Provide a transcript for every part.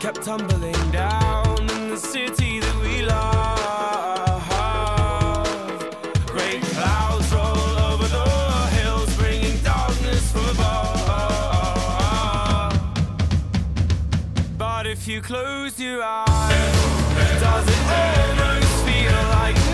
kept tumbling down in the city that we love. Great clouds roll over the hills, bringing darkness from above. But if you close your eyes, does it almost feel like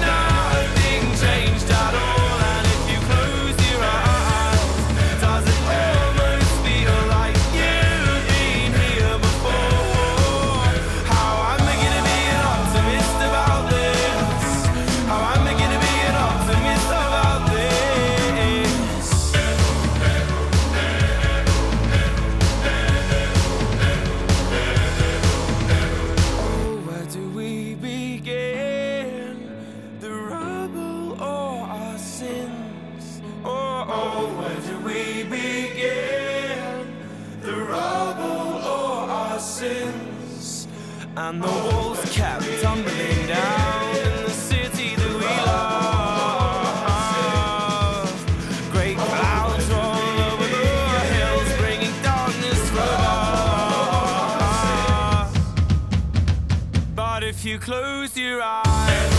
sins? And the walls kept tumbling down in the city that we love. Great clouds roll over the hills, bringing darkness from above. But if you close your eyes,